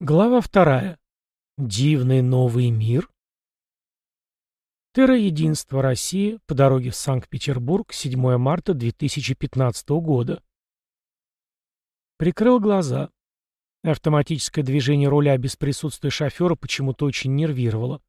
Глава вторая. Дивный новый мир. Терра-единство России по дороге в Санкт-Петербург, 7 марта 2015 года. Прикрыл глаза. Автоматическое движение руля без присутствия шофера почему-то очень нервировало.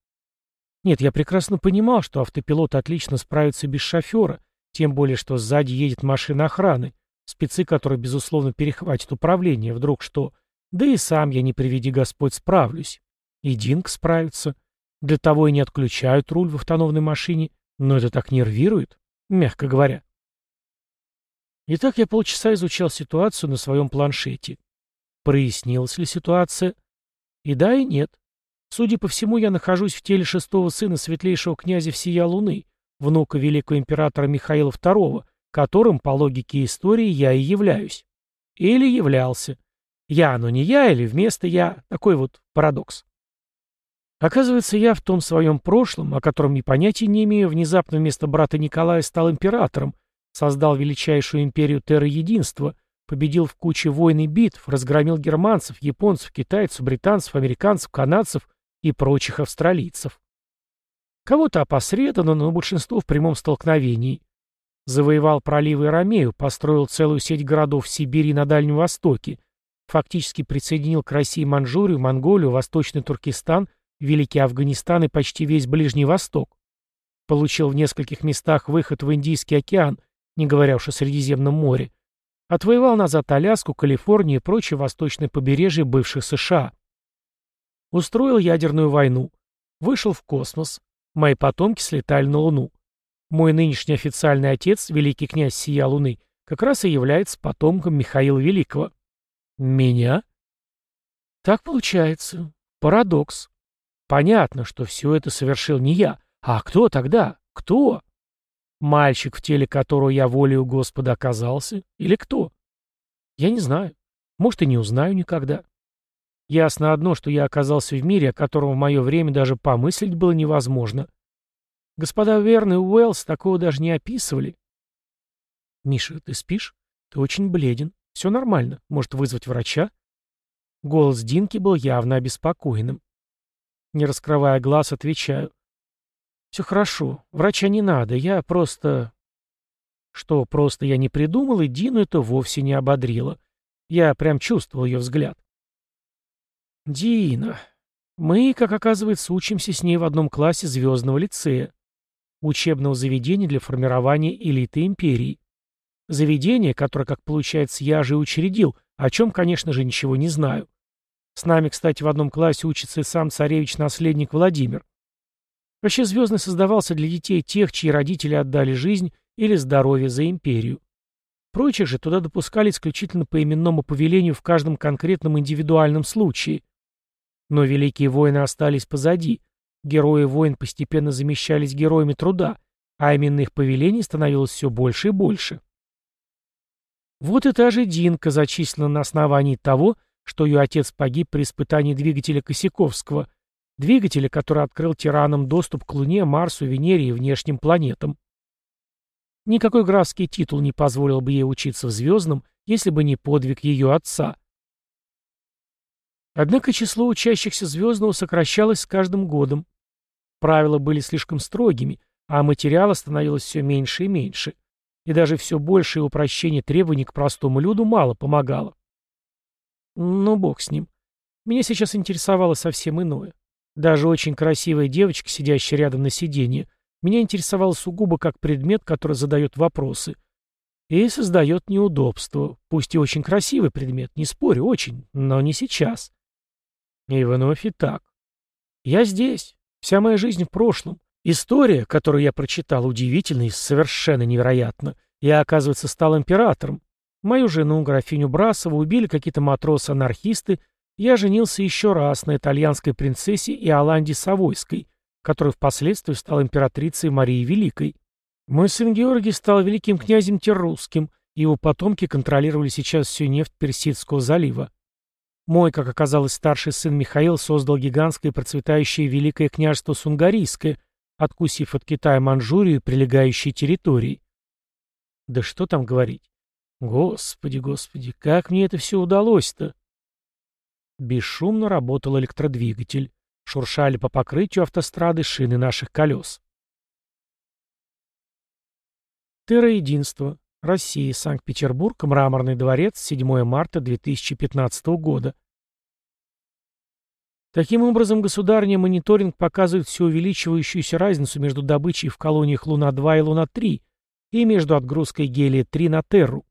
Нет, я прекрасно понимал, что автопилот отлично справится без шофера, тем более, что сзади едет машина охраны, спецы, которые, безусловно, перехватят управление, вдруг что да и сам я, не приведи Господь, справлюсь. И Динг справится. Для того и не отключают руль в автономной машине, но это так нервирует, мягко говоря. Итак, я полчаса изучал ситуацию на своем планшете. Прояснилась ли ситуация? И да, и нет. Судя по всему, я нахожусь в теле шестого сына светлейшего князя всея Луны, внука великого императора Михаила II, которым, по логике истории, я и являюсь. Или являлся. Я, но не я, или вместо я. Такой вот парадокс. Оказывается, я в том своем прошлом, о котором и понятия не имею, внезапно вместо брата Николая стал императором, создал величайшую империю Терра-Единства, победил в куче войн и битв, разгромил германцев, японцев, китайцев, британцев, американцев, канадцев и прочих австралийцев. Кого-то опосредованно, но большинство в прямом столкновении. Завоевал проливы Ромею, построил целую сеть городов в Сибири и на Дальнем Востоке, фактически присоединил к России Манчжурию, Монголию, Восточный Туркестан, Великий Афганистан и почти весь Ближний Восток. Получил в нескольких местах выход в Индийский океан, не говоря уж о Средиземном море. Отвоевал назад Аляску, Калифорнию и прочее восточное побережье бывших США. Устроил ядерную войну. Вышел в космос. Мои потомки слетали на Луну. Мой нынешний официальный отец, великий князь Сия Луны, как раз и является потомком Михаила Великого. Меня? Так получается. Парадокс. Понятно, что все это совершил не я. А кто тогда? Кто? Мальчик, в теле которого я волею Господа оказался? Или кто? Я не знаю. Может, и не узнаю никогда. Ясно одно, что я оказался в мире, о котором в мое время даже помыслить было невозможно. Господа Верн и Уэллс такого даже не описывали. Миша, ты спишь? Ты очень бледен. Все нормально. Может вызвать врача? Голос Динки был явно обеспокоенным. Не раскрывая глаз, отвечаю. Все хорошо. Врача не надо. Я просто... Что просто я не придумал, и Дину это вовсе не ободрило. Я прям чувствовал ее взгляд. Дина. Мы, как оказывается, учимся с ней в одном классе звездного лицея, учебного заведения для формирования элиты империи. Заведение, которое, как получается, я же и учредил, о чем, конечно же, ничего не знаю. С нами, кстати, в одном классе учится и сам царевич-наследник Владимир. Вообще Звездный создавался для детей тех, чьи родители отдали жизнь или здоровье за империю. Прочих же туда допускали исключительно по именному повелению в каждом конкретном индивидуальном случае. Но великие войны остались позади. Герои войн постепенно замещались героями труда, а именных повелений становилось все больше и больше. Вот и та же Динка зачислена на основании того, что ее отец погиб при испытании двигателя Косяковского, двигателя, который открыл тиранам доступ к Луне, Марсу, Венере и внешним планетам. Никакой графский титул не позволил бы ей учиться в Звездном, если бы не подвиг ее отца. Однако число учащихся Звездного сокращалось с каждым годом. Правила были слишком строгими, а материала становилось все меньше и меньше и даже все большее упрощение требований к простому люду мало помогало. Ну, бог с ним. Меня сейчас интересовало совсем иное. Даже очень красивая девочка, сидящая рядом на сиденье, меня интересовала сугубо как предмет, который задает вопросы. И создает неудобства. Пусть и очень красивый предмет, не спорю, очень, но не сейчас. И вновь и так. Я здесь. Вся моя жизнь в прошлом. История, которую я прочитал, удивительна и совершенно невероятна. Я, оказывается, стал императором. Мою жену, графиню Брасову, убили какие-то матросы-анархисты. Я женился еще раз на итальянской принцессе Иоланде Савойской, которая впоследствии стала императрицей Марии Великой. Мой сын Георгий стал великим князем Террусским, и его потомки контролировали сейчас всю нефть Персидского залива. Мой, как оказалось, старший сын Михаил создал гигантское процветающее Великое княжество Сунгарийское – откусив от Китая Манчжурию и прилегающие территории. Да что там говорить? Господи, господи, как мне это все удалось-то? Бесшумно работал электродвигатель. Шуршали по покрытию автострады шины наших колес. Терра-единство. Россия. Санкт-Петербург. Мраморный дворец. 7 марта 2015 года. Таким образом, государственный мониторинг показывает все увеличивающуюся разницу между добычей в колониях Луна-2 и Луна-3 и между отгрузкой гелия-3 на Терру.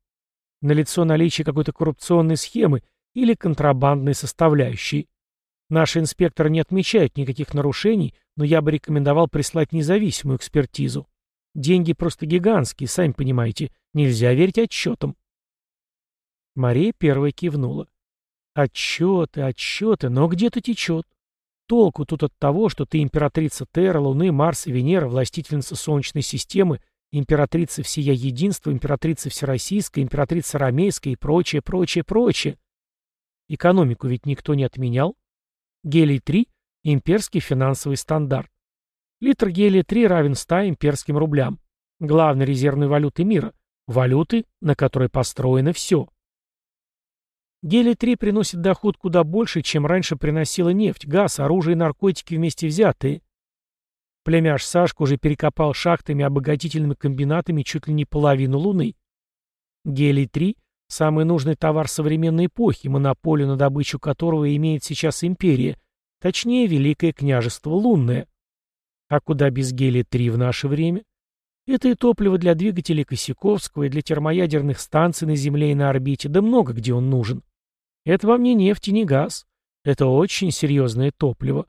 Налицо наличие какой-то коррупционной схемы или контрабандной составляющей. Наши инспекторы не отмечают никаких нарушений, но я бы рекомендовал прислать независимую экспертизу. Деньги просто гигантские, сами понимаете. Нельзя верить отчетам. Мария первая кивнула. Отчеты, отчеты, но где-то течет. Толку тут от того, что ты императрица Терра, Луны, Марса, Венера, властительница Солнечной системы, императрица всея единства, императрица Всероссийская, императрица Ромейская и прочее, прочее, прочее. Экономику ведь никто не отменял. Гелий-3 – имперский финансовый стандарт. Литр гелия-3 равен 100 имперским рублям. Главной резервной валюты мира. Валюты, на которой построено все. Гелий-3 приносит доход куда больше, чем раньше приносила нефть, газ, оружие и наркотики вместе взятые. Племяш Сашка уже перекопал шахтами обогатительными комбинатами чуть ли не половину Луны. Гелий-3 – самый нужный товар современной эпохи, монополию на добычу которого имеет сейчас империя, точнее, Великое княжество Лунное. А куда без гелия-3 в наше время? Это и топливо для двигателей Косяковского, и для термоядерных станций на Земле и на орбите, да много где он нужен. Это вам не нефть и не газ. Это очень серьезное топливо.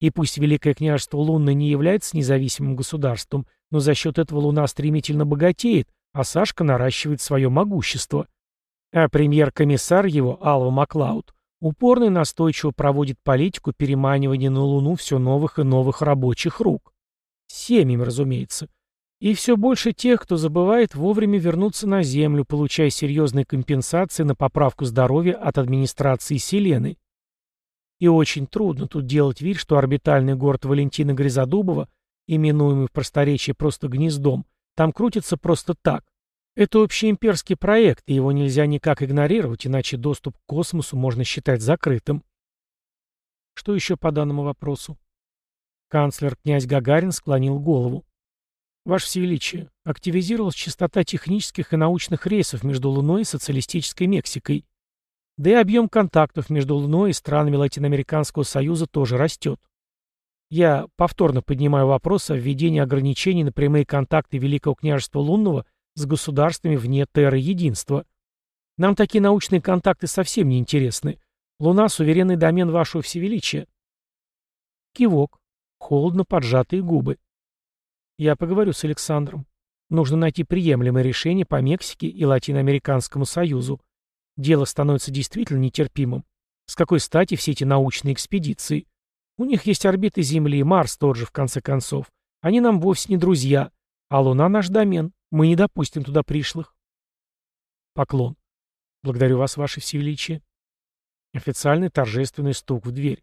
И пусть Великое княжество Лунное не является независимым государством, но за счет этого Луна стремительно богатеет, а Сашка наращивает свое могущество. А премьер-комиссар его, Алва Маклауд, упорно и настойчиво проводит политику переманивания на Луну все новых и новых рабочих рук. Семьям, разумеется. И все больше тех, кто забывает вовремя вернуться на Землю, получая серьезные компенсации на поправку здоровья от администрации Селены. И очень трудно тут делать вид, что орбитальный город Валентина Гризодубова, именуемый в просторечии просто гнездом, там крутится просто так, это общеимперский проект, и его нельзя никак игнорировать, иначе доступ к космосу можно считать закрытым. Что еще по данному вопросу? Канцлер князь Гагарин склонил голову. Ваше Всевеличие, активизировалась частота технических и научных рейсов между Луной и социалистической Мексикой. Да и объем контактов между Луной и странами Латиноамериканского Союза тоже растет. Я повторно поднимаю вопрос о введении ограничений на прямые контакты Великого княжества Лунного – с государствами вне терры единства. Нам такие научные контакты совсем не интересны. Луна — суверенный домен вашего всевеличия. Кивок. Холодно поджатые губы. Я поговорю с Александром. Нужно найти приемлемое решение по Мексике и Латиноамериканскому союзу. Дело становится действительно нетерпимым. С какой стати все эти научные экспедиции? У них есть орбиты Земли, Марс тот же, в конце концов. Они нам вовсе не друзья, а Луна наш домен. Мы не допустим туда пришлых. Поклон. Благодарю вас, ваше всевеличие. Официальный торжественный стук в дверь.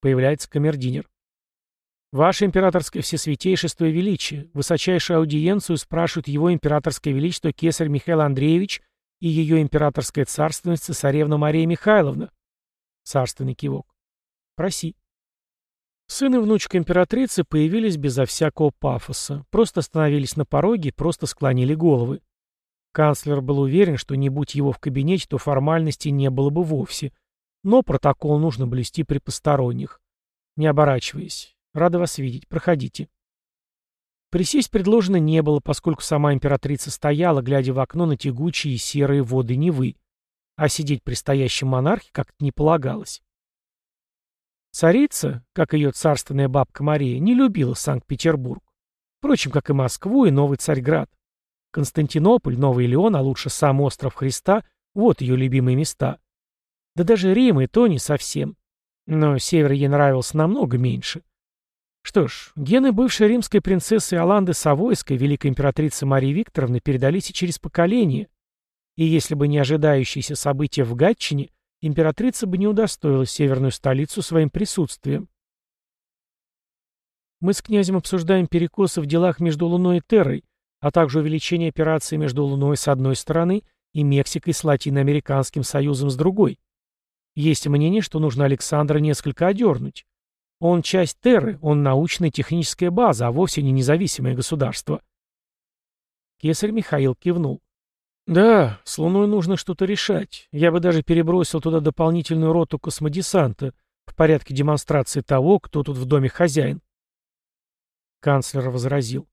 Появляется камердинер. Ваше императорское всесвятейшество и величие, высочайшую аудиенцию спрашивают его императорское величество кесарь Михаил Андреевич и ее императорская царственность царевна Мария Михайловна. Царственный кивок. Проси. Сын и внучка императрицы появились безо всякого пафоса, просто остановились на пороге просто склонили головы. Канцлер был уверен, что не будь его в кабинете, то формальности не было бы вовсе. Но протокол нужно блюсти при посторонних. Не оборачиваясь. Рада вас видеть. Проходите. Присесть предложено не было, поскольку сама императрица стояла, глядя в окно на тягучие серые воды Невы. А сидеть при стоящем монархе как-то не полагалось. Царица, как ее царственная бабка Мария, не любила Санкт-Петербург. Впрочем, как и Москву и Новый Царьград. Константинополь, Новый Леон, а лучше сам остров Христа – вот ее любимые места. Да даже Рим и то не совсем. Но север ей нравился намного меньше. Что ж, гены бывшей римской принцессы Аланды Савойской, великой императрицы Марии Викторовны, передались и через поколение. И если бы не ожидающиеся события в Гатчине – императрица бы не удостоила северную столицу своим присутствием. Мы с князем обсуждаем перекосы в делах между Луной и Террой, а также увеличение операции между Луной с одной стороны и Мексикой с Латиноамериканским союзом с другой. Есть мнение, что нужно Александра несколько одернуть. Он часть Терры, он научная техническая база, а вовсе не независимое государство. Кесарь Михаил кивнул. Да, с Луной нужно что-то решать. Я бы даже перебросил туда дополнительную роту космодесанта в порядке демонстрации того, кто тут в доме хозяин. Канцлер возразил.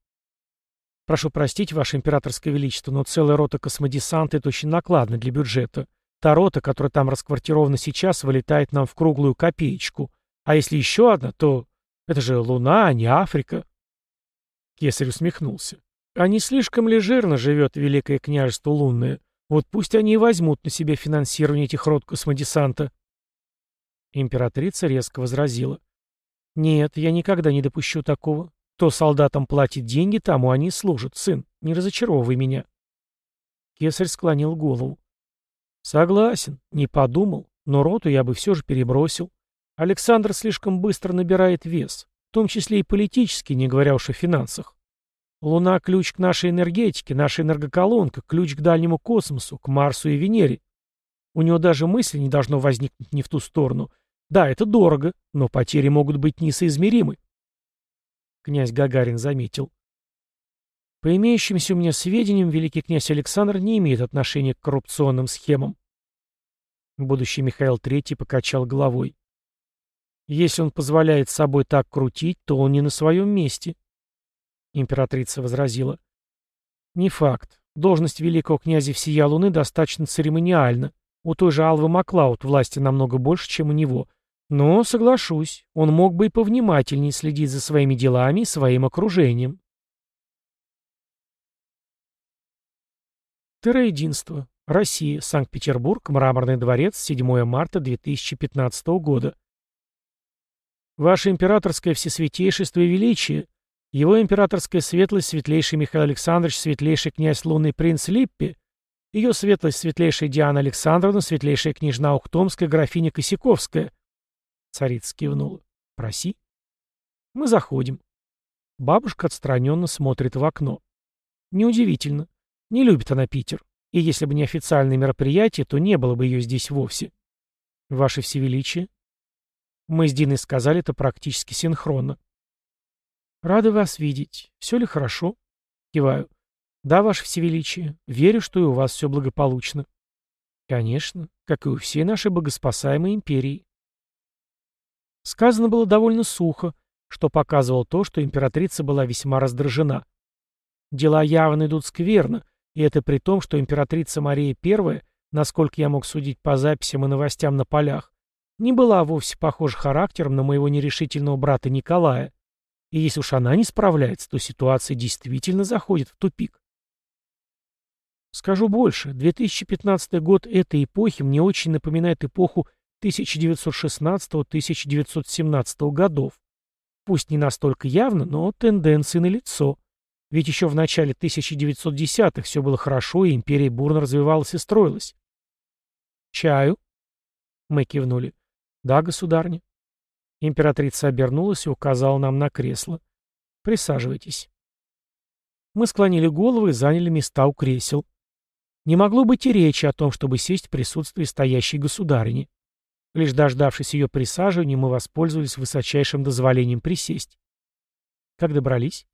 Прошу простить, Ваше Императорское Величество, но целая рота космодесанта — это очень накладно для бюджета. Та рота, которая там расквартирована сейчас, вылетает нам в круглую копеечку. А если еще одна, то это же Луна, а не Африка. Кесарь усмехнулся. А не слишком ли жирно живет Великое княжество Лунное? Вот пусть они и возьмут на себя финансирование этих рот космодесанта. Императрица резко возразила. Нет, я никогда не допущу такого. Кто солдатам платит деньги, тому они служат. Сын, не разочаровывай меня. Кесарь склонил голову. Согласен, не подумал, но роту я бы все же перебросил. Александр слишком быстро набирает вес, в том числе и политически, не говоря уж о финансах. Луна — ключ к нашей энергетике, наша энергоколонка, ключ к дальнему космосу, к Марсу и Венере. У него даже мысли не должно возникнуть не в ту сторону. Да, это дорого, но потери могут быть несоизмеримы. Князь Гагарин заметил. По имеющимся у меня сведениям, великий князь Александр не имеет отношения к коррупционным схемам. Будущий Михаил III покачал головой. Если он позволяет собой так крутить, то он не на своем месте. Императрица возразила. Не факт. Должность великого князя всея Луны достаточно церемониальна. У той же Алвы Маклауд власти намного больше, чем у него. Но, соглашусь, он мог бы и повнимательнее следить за своими делами и своим окружением. Терроединство. Россия. Санкт-Петербург. Мраморный дворец. 7 марта 2015 года. Ваше императорское всесвятейшество и величие, его императорская светлость светлейший Михаил Александрович, светлейший князь лунный принц Липпи, ее светлость светлейшая Диана Александровна, светлейшая княжна Ухтомская, графиня Косяковская. Царица кивнула. Проси. Мы заходим. Бабушка отстраненно смотрит в окно. Неудивительно. Не любит она Питер. И если бы не официальное мероприятие, то не было бы ее здесь вовсе. Ваше Всевеличие, мы с Диной сказали это практически синхронно. «Рады вас видеть. Все ли хорошо?» Киваю. «Да, ваше всевеличие. Верю, что и у вас все благополучно». «Конечно, как и у всей нашей богоспасаемой империи». Сказано было довольно сухо, что показывало то, что императрица была весьма раздражена. Дела явно идут скверно, и это при том, что императрица Мария I, насколько я мог судить по записям и новостям на полях, не была вовсе похожа характером на моего нерешительного брата Николая. И если уж она не справляется, то ситуация действительно заходит в тупик. Скажу больше, 2015 год этой эпохи мне очень напоминает эпоху 1916-1917 годов. Пусть не настолько явно, но тенденции налицо. Ведь еще в начале 1910-х все было хорошо, и империя бурно развивалась и строилась. «Чаю?» Мы кивнули. «Да, государня». Императрица обернулась и указала нам на кресло. «Присаживайтесь». Мы склонили головы и заняли места у кресел. Не могло быть и речи о том, чтобы сесть в присутствии стоящей государыни. Лишь дождавшись ее присаживания, мы воспользовались высочайшим дозволением присесть. Как добрались?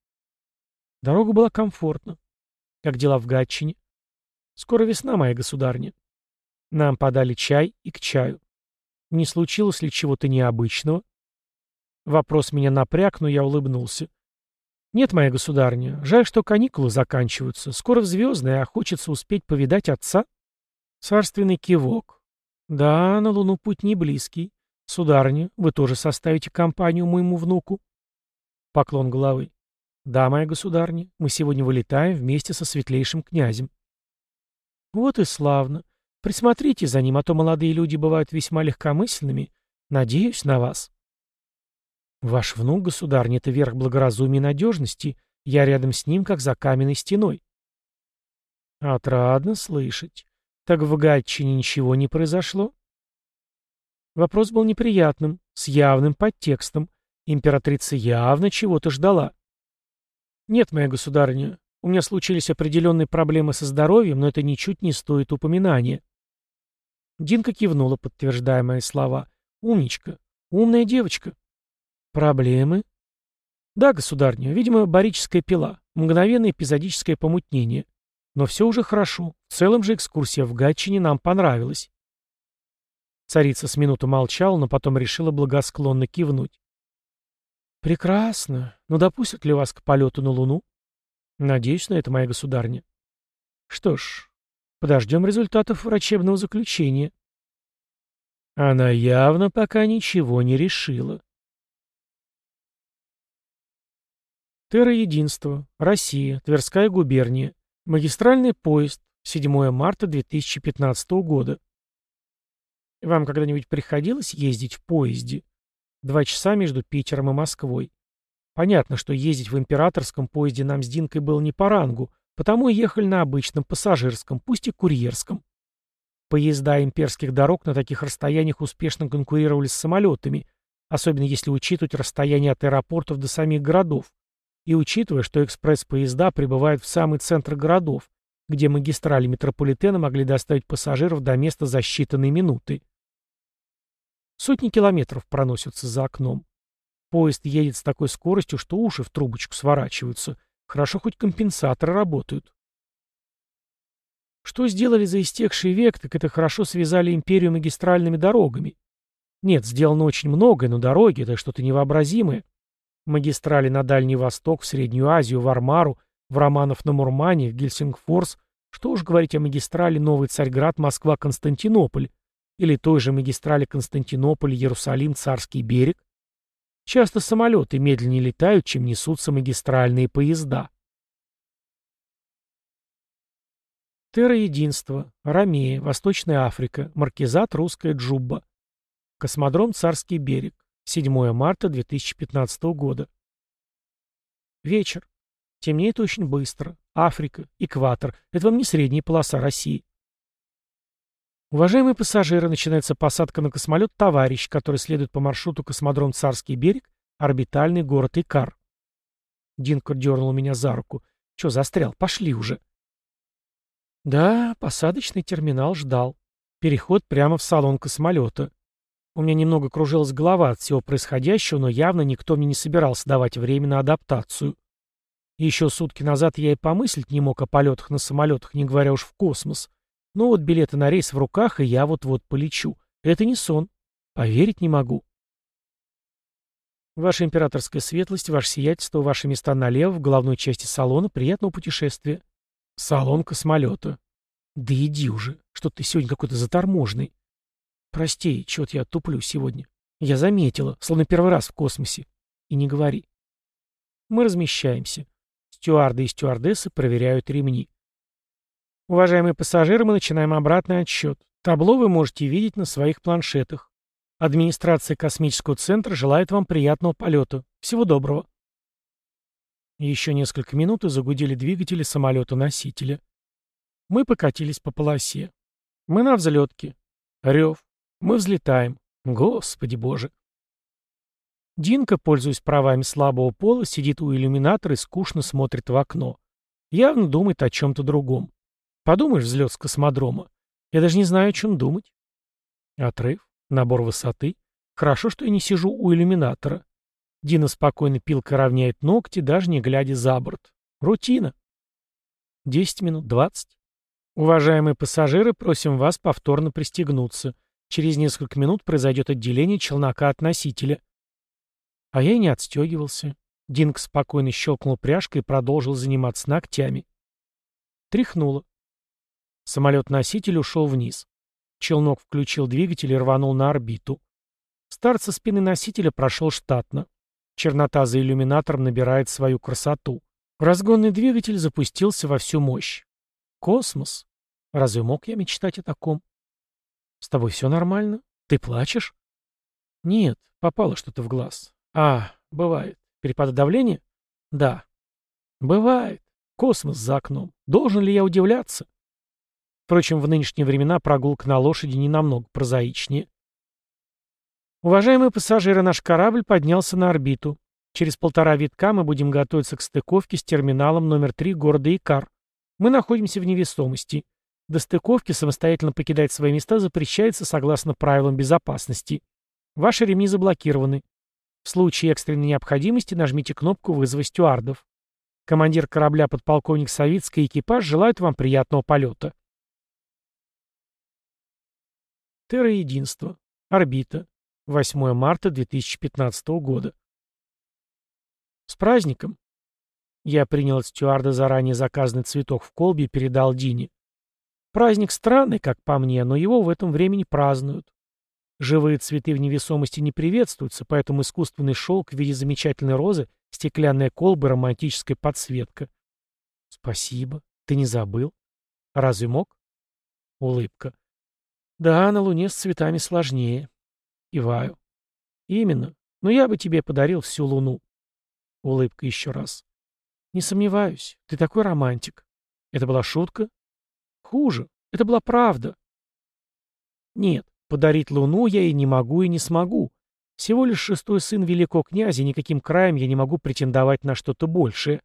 Дорога была комфортна. Как дела в Гатчине? Скоро весна, моя государня. Нам подали чай и к чаю. Не случилось ли чего-то необычного? Вопрос меня напряг, но я улыбнулся. Нет, моя государня, жаль, что каникулы заканчиваются. Скоро в звездное, а хочется успеть повидать отца. Царственный кивок. Да, на Луну путь не близкий. Сударыня, вы тоже составите компанию моему внуку? Поклон головы. Да, моя государня, мы сегодня вылетаем вместе со светлейшим князем. Вот и славно. Присмотрите за ним, а то молодые люди бывают весьма легкомысленными. Надеюсь на вас. Ваш внук, государь, это верх благоразумия и надежности. Я рядом с ним, как за каменной стеной. Отрадно слышать. Так в Гатчине ничего не произошло? Вопрос был неприятным, с явным подтекстом. Императрица явно чего-то ждала. Нет, моя государыня, у меня случились определенные проблемы со здоровьем, но это ничуть не стоит упоминания. Динка кивнула, подтверждая мои слова. «Умничка. Умная девочка». «Проблемы?» «Да, государня, видимо, барическая пила. Мгновенное эпизодическое помутнение. Но все уже хорошо. В целом же экскурсия в Гатчине нам понравилась». Царица с минуту молчала, но потом решила благосклонно кивнуть. «Прекрасно. Но допустят ли вас к полету на Луну?» «Надеюсь на это, моя государня». «Что ж, подождем результатов врачебного заключения». Она явно пока ничего не решила. Терра-единство. Россия. Тверская губерния. Магистральный поезд. 7 марта 2015 года. Вам когда-нибудь приходилось ездить в поезде? Два часа между Питером и Москвой. Понятно, что ездить в императорском поезде нам с Динкой было не по рангу, потому ехали на обычном пассажирском, пусть и курьерском. Поезда имперских дорог на таких расстояниях успешно конкурировали с самолетами, особенно если учитывать расстояние от аэропортов до самих городов, и учитывая, что экспресс-поезда прибывают в самый центр городов, где магистрали метрополитена могли доставить пассажиров до места за считанные минуты. Сотни километров проносятся за окном. Поезд едет с такой скоростью, что уши в трубочку сворачиваются. Хорошо хоть компенсаторы работают. Что сделали за истекший век, так это хорошо связали империю магистральными дорогами. Нет, сделано очень многое, но дороги — это что-то невообразимое. Магистрали на Дальний Восток, в Среднюю Азию, в Армару, в Романов на Мурмане, в Гельсингфорс. Что уж говорить о магистрали Новый Царьград, Москва, Константинополь. Или той же магистрали Константинополь, Иерусалим, Царский берег. Часто самолеты медленнее летают, чем несутся магистральные поезда. Терра-единство, Ромея, Восточная Африка, Маркизат, Русская Джубба. Космодром Царский берег. 7 марта 2015 года. Вечер. Темнеет очень быстро. Африка, экватор. Это вам не средняя полоса России. Уважаемые пассажиры, начинается посадка на космолет «Товарищ», который следует по маршруту космодром Царский берег, орбитальный город Икар. Динко дернул меня за руку. Че, застрял? Пошли уже. Да, посадочный терминал ждал. Переход прямо в салон космолета. У меня немного кружилась голова от всего происходящего, но явно никто мне не собирался давать время на адаптацию. Еще сутки назад я и помыслить не мог о полетах на самолетах, не говоря уж в космос. Но вот билеты на рейс в руках, и я вот-вот полечу. Это не сон. Поверить не могу. Ваша императорская светлость, ваше сиятельство, ваши места налево, в головной части салона. Приятного путешествия. Салон космолета. Да иди уже, что ты сегодня какой-то заторможенный. Прости, чё-то я туплю сегодня. Я заметила, словно первый раз в космосе. И не говори. Мы размещаемся. Стюарды и стюардессы проверяют ремни. Уважаемые пассажиры, мы начинаем обратный отсчет. Табло вы можете видеть на своих планшетах. Администрация космического центра желает вам приятного полета. Всего доброго. Еще несколько минут и загудели двигатели самолета-носителя. Мы покатились по полосе. Мы на взлетке. Рев. Мы взлетаем. Господи боже. Динка, пользуясь правами слабого пола, сидит у иллюминатора и скучно смотрит в окно. Явно думает о чем-то другом. Подумаешь, взлет с космодрома. Я даже не знаю, о чем думать. Отрыв, набор высоты. Хорошо, что я не сижу у иллюминатора. Дина спокойно пилкой равняет ногти, даже не глядя за борт. Рутина. Десять минут, двадцать. Уважаемые пассажиры, просим вас повторно пристегнуться. Через несколько минут произойдет отделение челнока от носителя. А я и не отстегивался. Динк спокойно щелкнул пряжкой и продолжил заниматься ногтями. Тряхнуло. Самолет-носитель ушел вниз. Челнок включил двигатель и рванул на орбиту. Старт со спины носителя прошел штатно. Чернота за иллюминатором набирает свою красоту. Разгонный двигатель запустился во всю мощь. Космос. Разве мог я мечтать о таком? С тобой все нормально? Ты плачешь? Нет, попало что-то в глаз. А, бывает. Перепады давления? Да. Бывает. Космос за окном. Должен ли я удивляться? Впрочем, в нынешние времена прогулка на лошади не намного прозаичнее. Уважаемые пассажиры, наш корабль поднялся на орбиту. Через полтора витка мы будем готовиться к стыковке с терминалом номер 3 города Икар. Мы находимся в невесомости. До стыковки самостоятельно покидать свои места запрещается согласно правилам безопасности. Ваши ремни заблокированы. В случае экстренной необходимости нажмите кнопку вызова стюардов. Командир корабля подполковник Савицкий и экипаж желают вам приятного полета. Терра-единство. Орбита. 8 марта 2015 года. С праздником! Я принял от стюарда заранее заказанный цветок в колбе и передал Дине. Праздник странный, как по мне, но его в этом времени празднуют. Живые цветы в невесомости не приветствуются, поэтому искусственный шелк в виде замечательной розы, стеклянная колба романтическая подсветка. Спасибо. Ты не забыл? Разве мог? Улыбка. Да, на Луне с цветами сложнее. Иваю. Именно. Но я бы тебе подарил всю Луну. Улыбка еще раз. Не сомневаюсь. Ты такой романтик. Это была шутка? Хуже. Это была правда. Нет, подарить Луну я и не могу, и не смогу. Всего лишь шестой сын великого князя, никаким краем я не могу претендовать на что-то большее.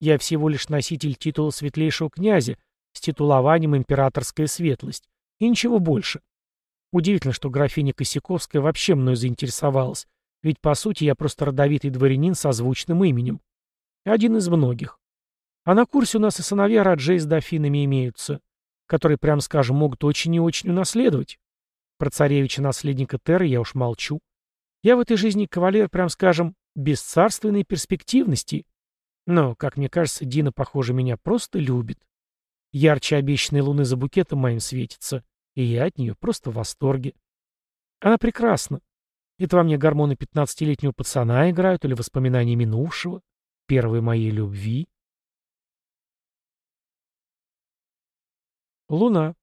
Я всего лишь носитель титула светлейшего князя с титулованием императорская светлость. И ничего больше. Удивительно, что графиня Косяковская вообще мной заинтересовалась. Ведь, по сути, я просто родовитый дворянин со звучным именем. Один из многих. А на курсе у нас и сыновья Раджей с дофинами имеются, которые, прям скажем, могут очень и очень унаследовать. Про царевича-наследника Терры я уж молчу. Я в этой жизни кавалер, прям скажем, бесцарственной перспективности. Но, как мне кажется, Дина, похоже, меня просто любит. Ярче обещанной луны за букетом моим светится, и я от нее просто в восторге. Она прекрасна. Это во мне гормоны пятнадцатилетнего пацана играют или воспоминания минувшего, первой моей любви. Луна.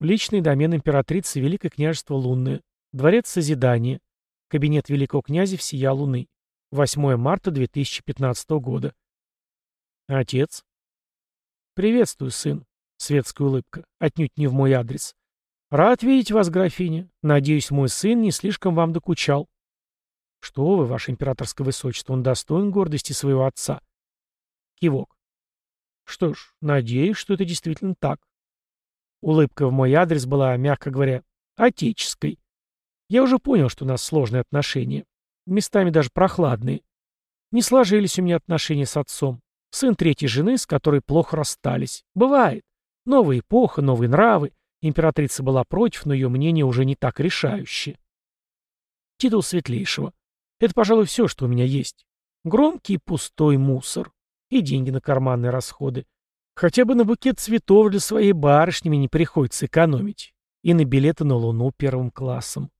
Личный домен императрицы Великое княжество Лунное. Дворец Созидания. Кабинет Великого князя всея Луны. 8 марта 2015 года. Отец. Приветствую, сын. Светская улыбка. Отнюдь не в мой адрес. «Рад видеть вас, графиня. Надеюсь, мой сын не слишком вам докучал». «Что вы, ваше императорское высочество, он достоин гордости своего отца». Кивок. «Что ж, надеюсь, что это действительно так». Улыбка в мой адрес была, мягко говоря, отеческой. Я уже понял, что у нас сложные отношения. Местами даже прохладные. Не сложились у меня отношения с отцом. Сын третьей жены, с которой плохо расстались. Бывает. Новая эпоха, новые нравы. Императрица была против, но ее мнение уже не так решающее. Титул светлейшего. Это, пожалуй, все, что у меня есть. Громкий пустой мусор. И деньги на карманные расходы. Хотя бы на букет цветов для своей барышни мне не приходится экономить. И на билеты на Луну первым классом.